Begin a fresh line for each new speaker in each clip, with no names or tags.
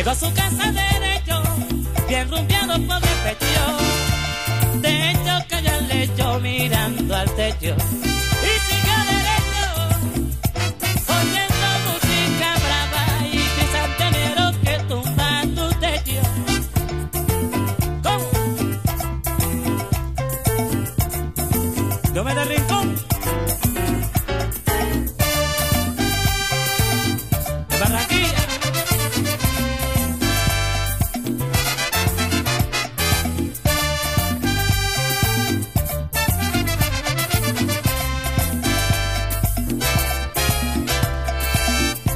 Llegó a su casa derecho, bien rumbeado por el pecho. De hecho, cayó al lecho mirando al techo. Y siguió derecho, oyendo música brava y pisantenero que tumba tu techo. ¿Cómo? Yo me del rincón.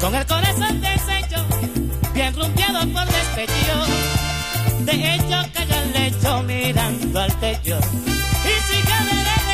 Con el corazón deshecho, bien rumbeado por despecho. De hecho, cayó al lecho mirando al techo. Y sigue derecho,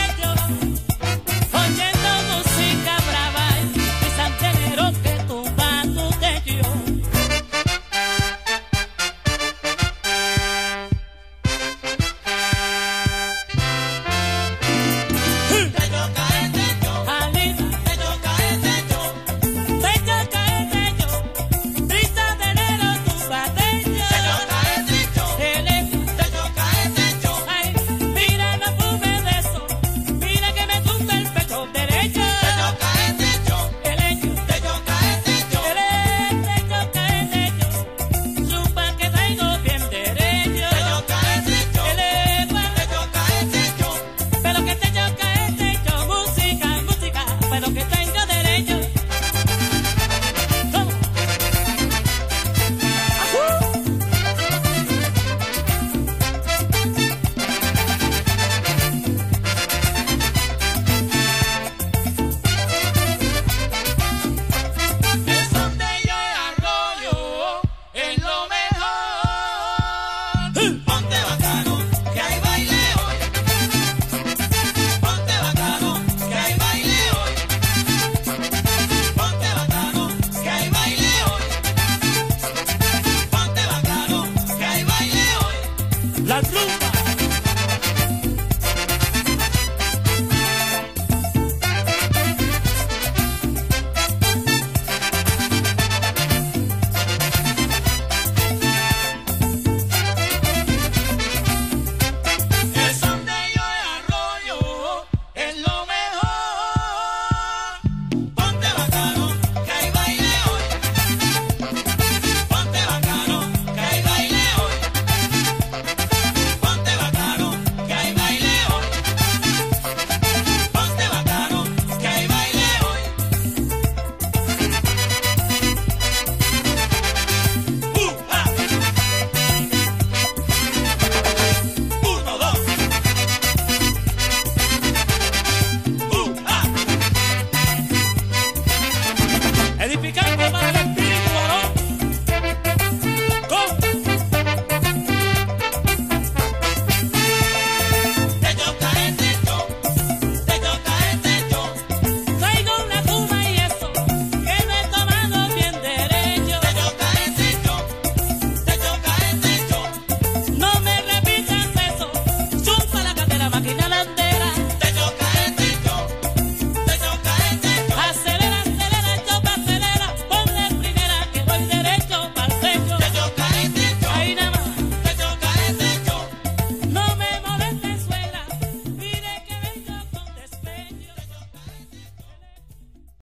La luz